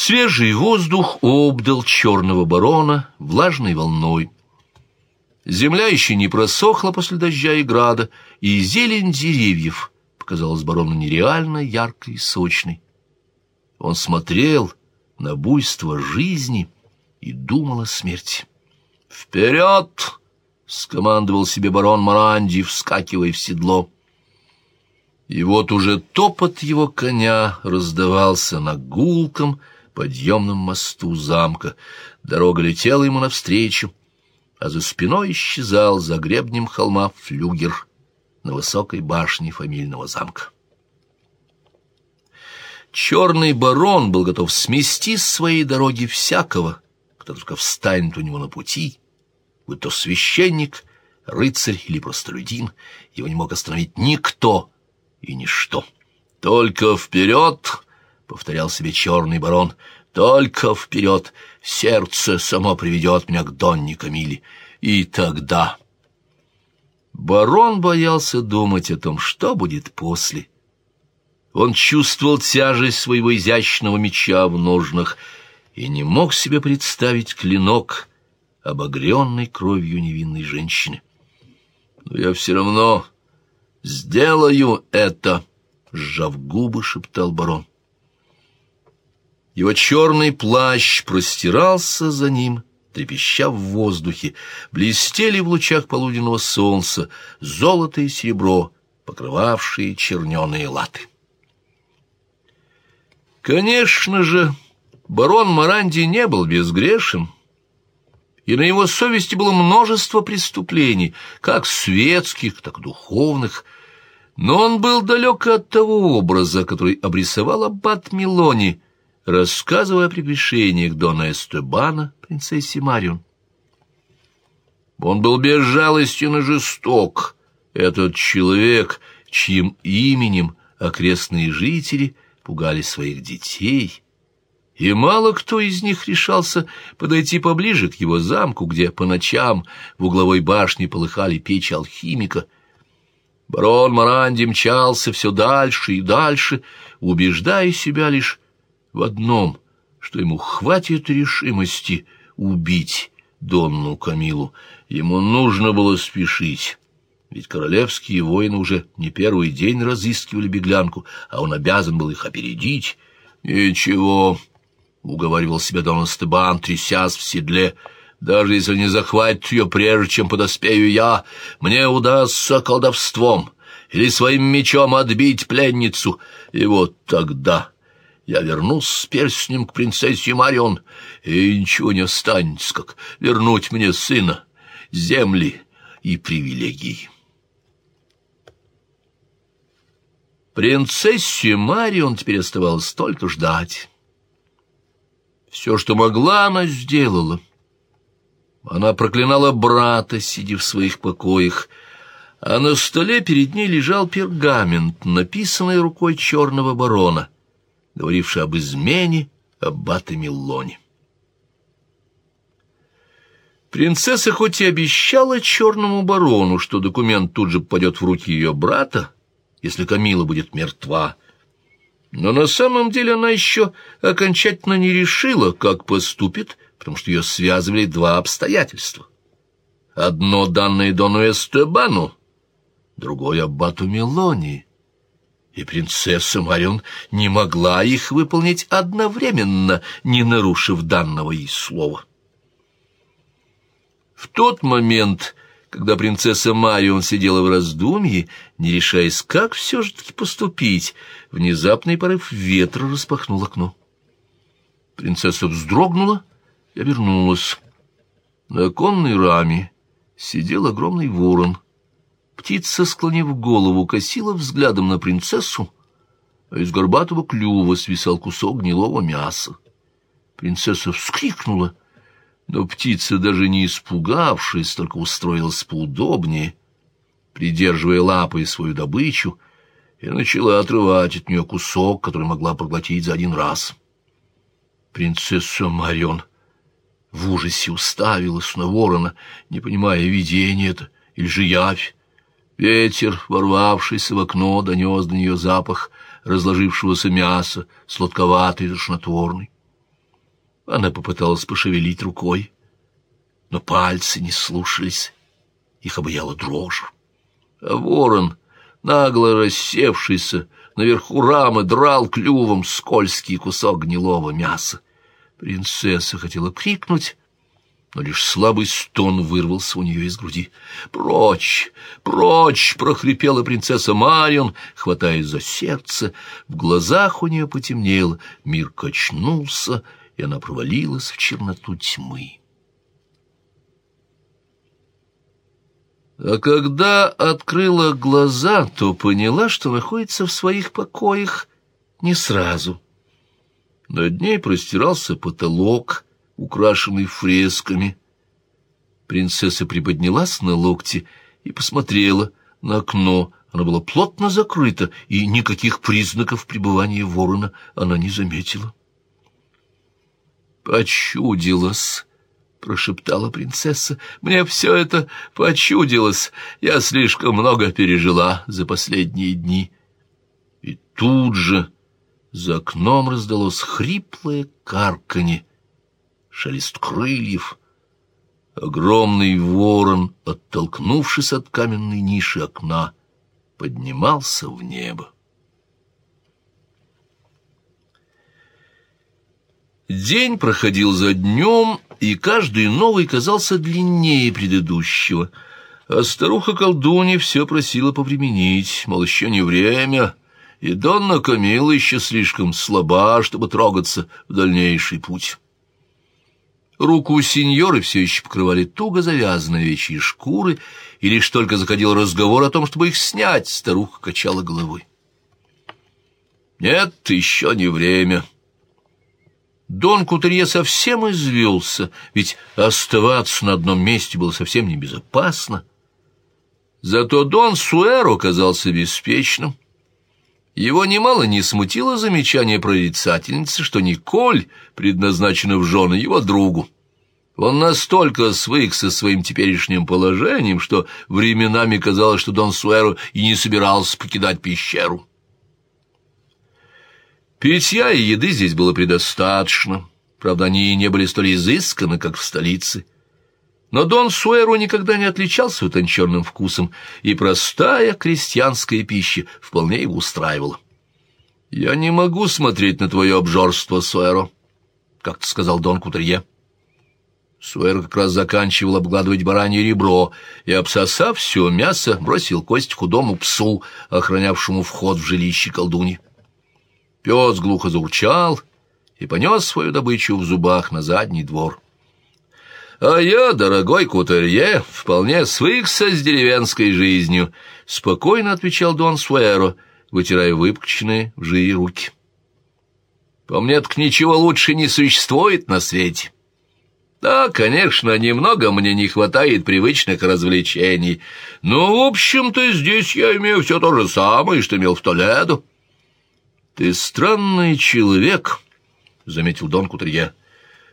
Свежий воздух обдал черного барона влажной волной. Земля еще не просохла после дождя и града, и зелень деревьев показалась барону нереально яркой и сочной. Он смотрел на буйство жизни и думал о смерти. «Вперед!» — скомандовал себе барон Маранди, вскакивая в седло. И вот уже топот его коня раздавался на гулком подъемном мосту замка. Дорога летела ему навстречу, а за спиной исчезал за гребнем холма флюгер на высокой башне фамильного замка. Черный барон был готов смести с своей дороги всякого, кто только встанет у него на пути, будь то священник, рыцарь или простолюдин, его не мог остановить никто и ничто. «Только вперед!» — повторял себе черный барон. «Только вперед! Сердце само приведет меня к Донне Камиле. И тогда...» Барон боялся думать о том, что будет после. Он чувствовал тяжесть своего изящного меча в ножнах и не мог себе представить клинок, обогренный кровью невинной женщины. «Но я все равно сделаю это!» — сжав губы, шептал барон. Его черный плащ простирался за ним, трепеща в воздухе, блестели в лучах полуденного солнца золото и серебро, покрывавшие черненые латы. Конечно же, барон Маранди не был безгрешен, и на его совести было множество преступлений, как светских, так духовных, но он был далек от того образа, который обрисовал аббат Милони, рассказывая о прегрешениях Дона Эстебана, принцессе Марион. Он был безжалостен и жесток, этот человек, чьим именем окрестные жители пугали своих детей, и мало кто из них решался подойти поближе к его замку, где по ночам в угловой башне полыхали печи алхимика — Барон Маранди мчался все дальше и дальше, убеждая себя лишь в одном, что ему хватит решимости убить Донну Камилу. Ему нужно было спешить, ведь королевские воины уже не первый день разыскивали беглянку, а он обязан был их опередить. «Ничего», — уговаривал себя Дон Стебан, трясясь в седле, — даже если не захватит ее прежде, чем подоспею я, мне удастся колдовством или своим мечом отбить пленницу, и вот тогда я вернусь с перстнем к принцессе Марион, и ничего не останется, как вернуть мне сына, земли и привилегии. Принцессе Марион теперь оставалось только ждать. Все, что могла, она сделала — она проклинала брата, сидя в своих покоях, а на столе перед ней лежал пергамент, написанный рукой черного барона, говоривший об измене аббата Миллоне. Принцесса хоть и обещала черному барону, что документ тут же попадет в руки ее брата, если Камила будет мертва, но на самом деле она еще окончательно не решила, как поступит, потому что ее связывали два обстоятельства. Одно данное Дону Эстебану, другое Аббату Мелони. И принцесса Марион не могла их выполнить одновременно, не нарушив данного ей слова. В тот момент, когда принцесса Марион сидела в раздумье, не решаясь, как все же таки поступить, внезапный порыв ветра распахнул окно. Принцесса вздрогнула и обернулась. На оконной раме сидел огромный ворон. Птица, склонив голову, косила взглядом на принцессу, а из горбатого клюва свисал кусок гнилого мяса. Принцесса вскрикнула, но птица, даже не испугавшись, только устроилась поудобнее, придерживая лапой свою добычу, и начала отрывать от нее кусок, который могла проглотить за один раз. Принцесса Марион в ужасе уставилась на ворона, не понимая, видение это или же явь. Ветер, ворвавшийся в окно, донес до нее запах разложившегося мяса, сладковатый и тошнотворный. Она попыталась пошевелить рукой, но пальцы не слушались, их обаяла дрожь. А ворон, нагло рассевшийся, наверху рамы драл клювом скользкий кусок гнилого мяса. Принцесса хотела крикнуть, но лишь слабый стон вырвался у нее из груди. «Прочь! Прочь!» — прохрипела принцесса Марион, хватаясь за сердце. В глазах у нее потемнело, мир качнулся, и она провалилась в черноту тьмы. А когда открыла глаза, то поняла, что находится в своих покоях не сразу. Над ней простирался потолок, украшенный фресками. Принцесса приподнялась на локте и посмотрела на окно. Оно было плотно закрыто, и никаких признаков пребывания ворона она не заметила. «Почудилось!» — прошептала принцесса. «Мне все это почудилось. Я слишком много пережила за последние дни». И тут же за окном раздалось хриплое карканье, шелест крыльев. Огромный ворон, оттолкнувшись от каменной ниши окна, поднимался в небо. День проходил за днем, и каждый новый казался длиннее предыдущего. А старуха-колдунья все просила повременить, мол, еще не время, и Донна Камила еще слишком слаба, чтобы трогаться в дальнейший путь. Руку сеньоры все еще покрывали туго завязанные овечьи шкуры, и лишь только заходил разговор о том, чтобы их снять, старуха качала головой. «Нет, еще не время», Дон Кутерье совсем извелся, ведь оставаться на одном месте было совсем небезопасно. Зато Дон Суэро оказался беспечным. Его немало не смутило замечание прорицательницы, что Николь предназначена в жены его другу. Он настолько свык со своим теперешним положением, что временами казалось, что Дон Суэро и не собирался покидать пещеру. Питья и еды здесь было предостаточно. Правда, они и не были столь изысканы, как в столице. Но Дон Суэро никогда не отличался утонченным вкусом, и простая крестьянская пища вполне его устраивала. «Я не могу смотреть на твое обжорство, Суэро», — как-то сказал Дон Кутерье. Суэро как раз заканчивал обгладывать баранье ребро и, обсосав все мясо, бросил кость худому псу, охранявшему вход в жилище колдуни. Пес глухо заурчал и понес свою добычу в зубах на задний двор. «А я, дорогой кутерье, вполне свыкся с деревенской жизнью», — спокойно отвечал Дон Суэро, вытирая выпущенные в жире руки. «По мне так ничего лучше не существует на свете». Да, конечно, немного мне не хватает привычных развлечений, но, в общем-то, здесь я имею все то же самое, что имел в Толедо. «Ты странный человек», — заметил Дон Кутерье.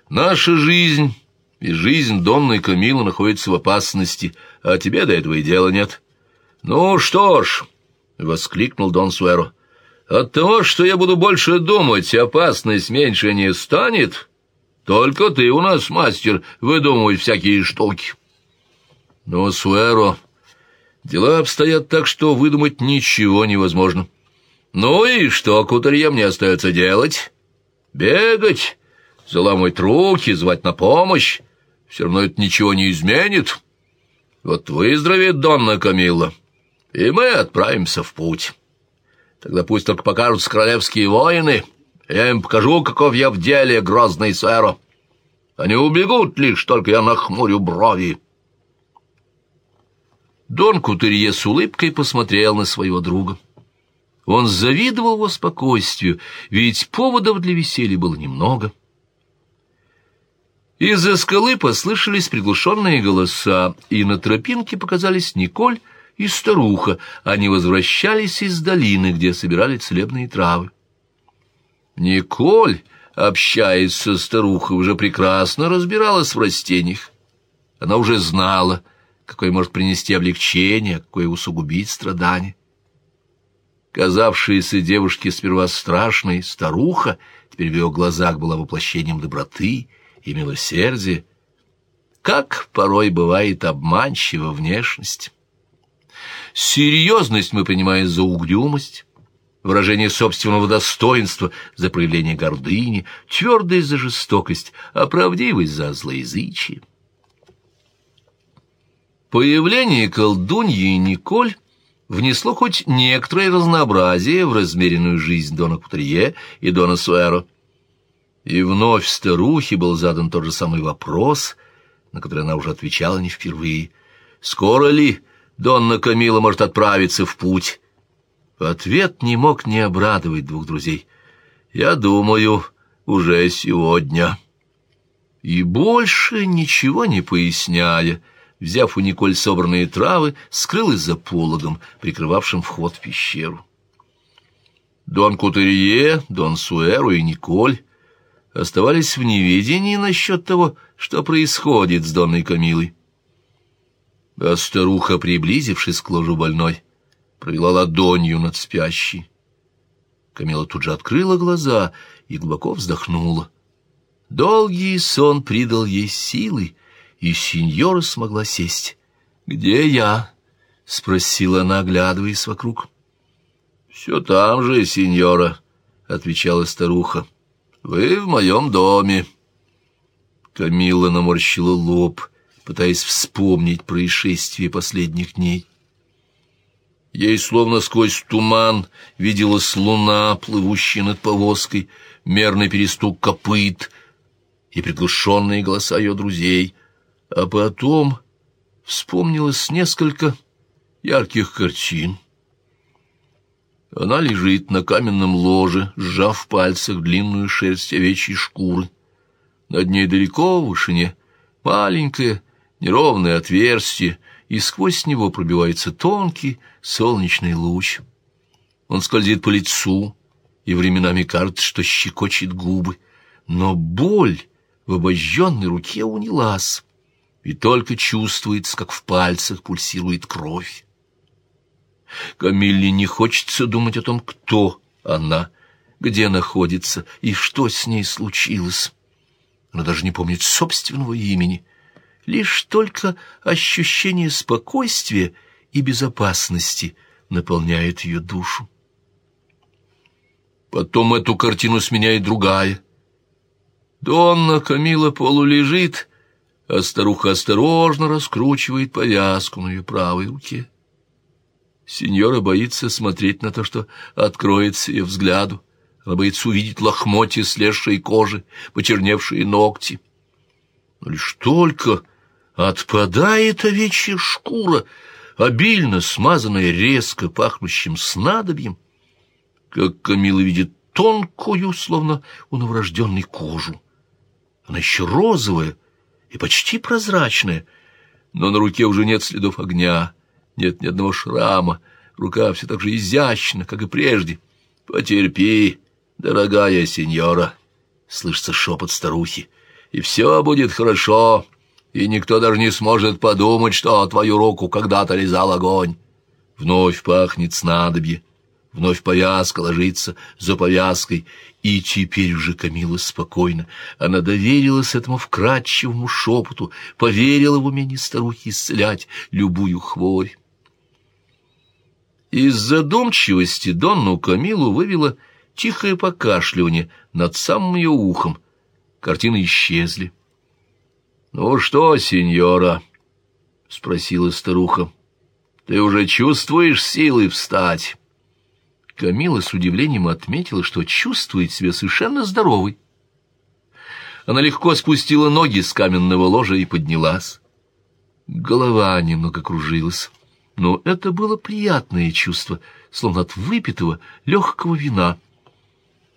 «Наша жизнь и жизнь Донной Камилы находятся в опасности, а тебе до этого и дела нет». «Ну что ж», — воскликнул Дон Суэро, — «от того, что я буду больше думать, опасность меньше не станет. Только ты у нас мастер выдумывать всякие штуки». «Но, Суэро, дела обстоят так, что выдумать ничего невозможно». Ну и что кутарье мне остается делать? Бегать, заламывать руки, звать на помощь. Все равно это ничего не изменит. Вот выздоровеет Донна Камилла, и мы отправимся в путь. Тогда пусть только покажутся королевские воины, я им покажу, каков я в деле, грозный сэро. Они убегут лишь, только я нахмурю брови. Дон Кутырье с улыбкой посмотрел на своего друга. Он завидовал его спокойствию, ведь поводов для веселья было немного. Из-за скалы послышались приглушенные голоса, и на тропинке показались Николь и старуха. Они возвращались из долины, где собирали целебные травы. Николь, общаясь со старухой, уже прекрасно разбиралась в растениях. Она уже знала, какое может принести облегчение, какое усугубить страдания. Казавшаяся девушке сперва страшной старуха, теперь в ее глазах была воплощением доброты и милосердия. Как порой бывает обманчива внешность. Серьезность мы принимаем за угрюмость, выражение собственного достоинства за проявление гордыни, твердость за жестокость, а правдивость за злоязычие. Появление колдуньи Николь внесло хоть некоторое разнообразие в размеренную жизнь Дона Кутрие и Дона Суэро. И вновь старухе был задан тот же самый вопрос, на который она уже отвечала не впервые. «Скоро ли Донна Камила может отправиться в путь?» Ответ не мог не обрадовать двух друзей. «Я думаю, уже сегодня». И больше ничего не поясняя, — взяв у Николь собранные травы, скрылась за пологом, прикрывавшим вход в пещеру. Дон Кутерье, Дон Суэру и Николь оставались в неведении насчет того, что происходит с Донной Камилой. А старуха, приблизившись к ложу больной, провела ладонью над спящей. Камила тут же открыла глаза и глубоко вздохнула. Долгий сон придал ей силы, и сеньора смогла сесть. «Где я?» — спросила она, оглядываясь вокруг. «Все там же, сеньора», — отвечала старуха. «Вы в моем доме». Камилла наморщила лоб, пытаясь вспомнить происшествие последних дней. Ей словно сквозь туман виделась луна, плывущая над повозкой, мерный перестук копыт и приглушенные голоса ее друзей — а потом вспомнилось несколько ярких картин. Она лежит на каменном ложе, сжав в пальцах длинную шерсть овечьей шкуры. Над ней далеко в вышине маленькое неровное отверстие, и сквозь него пробивается тонкий солнечный луч. Он скользит по лицу, и временами кажется, что щекочет губы, но боль в обожженной руке унялась и только чувствуется, как в пальцах пульсирует кровь. Камилле не хочется думать о том, кто она, где находится и что с ней случилось. Она даже не помнит собственного имени. Лишь только ощущение спокойствия и безопасности наполняет ее душу. Потом эту картину сменяет другая. Донна Камила полулежит, а старуха осторожно раскручивает повязку на ее правой руке. Сеньора боится смотреть на то, что откроется ее взгляду. Она боится увидеть лохмотья слезшей кожи, почерневшие ногти. Но лишь только отпадает овечья шкура, обильно смазанная резко пахнущим снадобьем, как Камила видит тонкую, словно у новорожденной кожу. Она еще розовая, и почти прозрачная, но на руке уже нет следов огня, нет ни одного шрама, рука все так же изящна, как и прежде. «Потерпи, дорогая сеньора», — слышится шепот старухи, — «и все будет хорошо, и никто даже не сможет подумать, что твою руку когда-то лизал огонь». Вновь пахнет снадобье, Вновь повязка ложится за повязкой, и теперь уже Камила спокойно. Она доверилась этому вкрадчивому шепоту, поверила в умение старухи исцелять любую хворь. Из задумчивости Донну Камилу вывело тихое покашливание над самым ее ухом. Картины исчезли. «Ну что, сеньора?» — спросила старуха. «Ты уже чувствуешь силы встать?» Камила с удивлением отметила, что чувствует себя совершенно здоровой. Она легко спустила ноги с каменного ложа и поднялась. Голова немного кружилась, но это было приятное чувство, словно от выпитого легкого вина.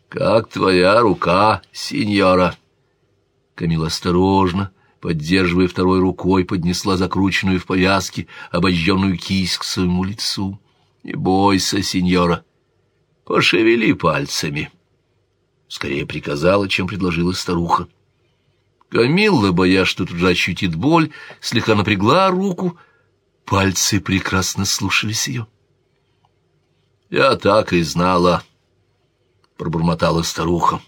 «Как твоя рука, сеньора?» Камила осторожно, поддерживая второй рукой, поднесла закрученную в повязке обожженную кисть к своему лицу. «Не бойся, сеньора, Пошевели пальцами. Скорее приказала, чем предложила старуха. Камилла, боясь, что тут же ощутит боль, слегка напрягла руку. Пальцы прекрасно слушались ее. Я так и знала, — пробормотала старуха.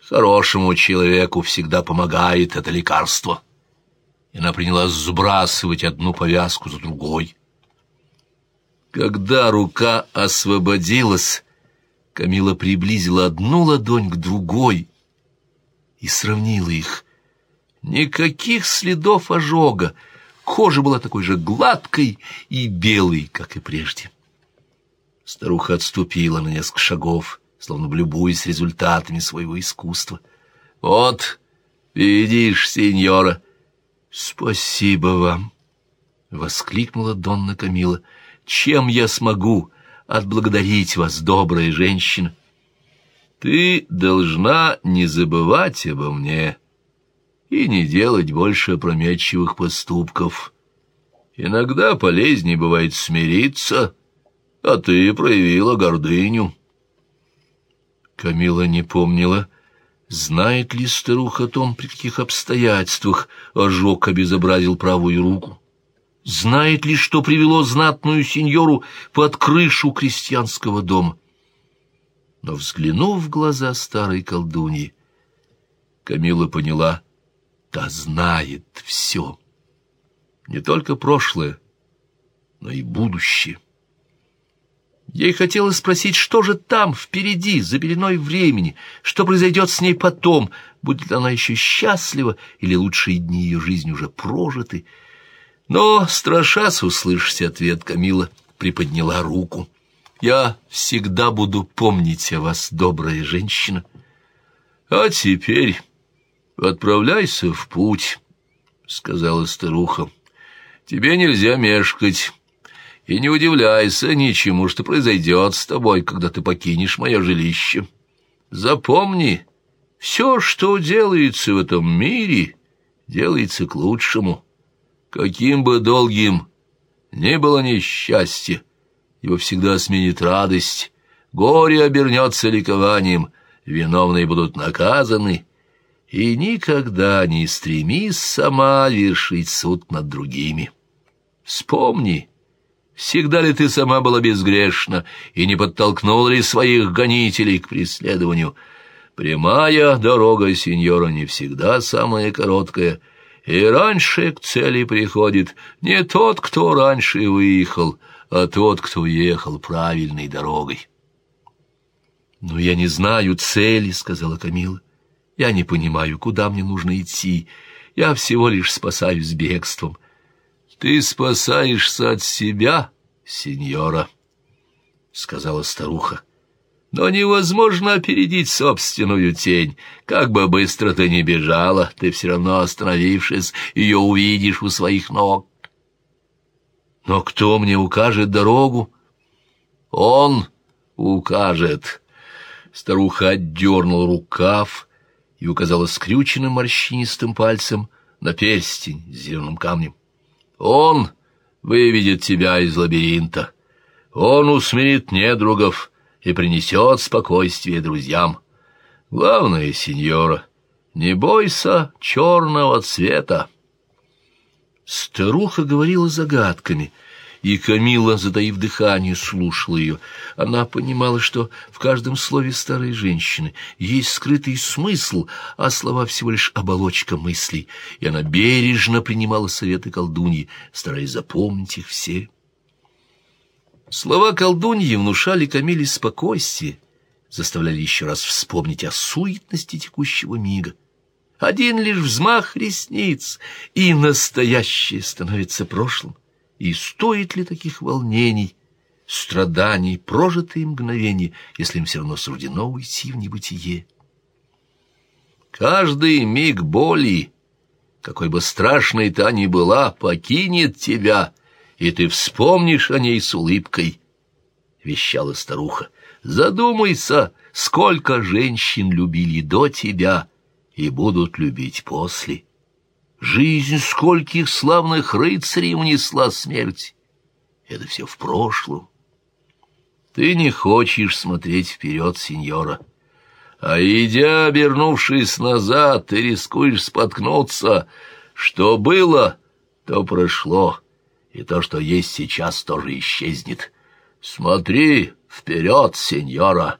Хорошему человеку всегда помогает это лекарство. И она принялась сбрасывать одну повязку за другой. Когда рука освободилась, Камила приблизила одну ладонь к другой и сравнила их. Никаких следов ожога, кожа была такой же гладкой и белой, как и прежде. Старуха отступила на несколько шагов, словно любуясь результатами своего искусства. «Вот, видишь, сеньора!» «Спасибо вам!» — воскликнула Донна Камила. «Чем я смогу отблагодарить вас, добрая женщина?» «Ты должна не забывать обо мне и не делать больше опрометчивых поступков. Иногда полезнее бывает смириться» а ты проявила гордыню. Камила не помнила, знает ли старуха о том, при каких обстоятельствах ожог обезобразил правую руку. Знает ли, что привело знатную сеньору под крышу крестьянского дома. Но, взглянув в глаза старой колдуньи, Камила поняла, та знает все. Не только прошлое, но и будущее. Ей хотелось спросить, что же там, впереди, за пеленой времени, что произойдет с ней потом, будет она еще счастлива, или лучшие дни ее жизни уже прожиты. Но, страшась услышать ответ, Камила приподняла руку. «Я всегда буду помнить о вас, добрая женщина. А теперь отправляйся в путь», — сказала старуха. «Тебе нельзя мешкать» и не удивляйся ничему, что произойдет с тобой, когда ты покинешь мое жилище. Запомни, все, что делается в этом мире, делается к лучшему. Каким бы долгим ни было несчастье, его всегда сменит радость, горе обернется ликованием, виновные будут наказаны, и никогда не стремись сама вершить суд над другими. Вспомни, Всегда ли ты сама была безгрешна и не подтолкнула ли своих гонителей к преследованию? Прямая дорога, сеньора, не всегда самая короткая, и раньше к цели приходит не тот, кто раньше выехал, а тот, кто ехал правильной дорогой. «Но я не знаю цели», — сказала Камила. «Я не понимаю, куда мне нужно идти. Я всего лишь спасаюсь бегством». «Ты спасаешься от себя, сеньора», — сказала старуха. «Но невозможно опередить собственную тень. Как бы быстро ты ни бежала, ты все равно, остановившись, ее увидишь у своих ног». «Но кто мне укажет дорогу?» «Он укажет». Старуха отдернула рукав и указала скрюченным морщинистым пальцем на перстень с зеленым камнем. Он выведет тебя из лабиринта. Он усмирит недругов и принесет спокойствие друзьям. Главное, сеньора, не бойся черного цвета. Старуха говорила загадками — и Камила, затаив дыхание, слушала ее. Она понимала, что в каждом слове старой женщины есть скрытый смысл, а слова всего лишь оболочка мыслей, и она бережно принимала советы колдуньи, стараясь запомнить их все. Слова колдуньи внушали Камиле спокойствие, заставляли еще раз вспомнить о суетности текущего мига. Один лишь взмах ресниц, и настоящее становится прошлым. И стоит ли таких волнений, страданий, прожитые мгновения, если им все равно суждено уйти в небытие? Каждый миг боли, какой бы страшной та ни была, покинет тебя, и ты вспомнишь о ней с улыбкой, — вещала старуха. Задумайся, сколько женщин любили до тебя и будут любить после. Жизнь скольких славных рыцарей унесла смерть. Это все в прошлом. Ты не хочешь смотреть вперед, сеньора. А идя, обернувшись назад, ты рискуешь споткнуться. Что было, то прошло, и то, что есть сейчас, тоже исчезнет. Смотри Вперед, сеньора,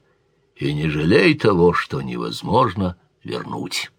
и не жалей того, что невозможно вернуть».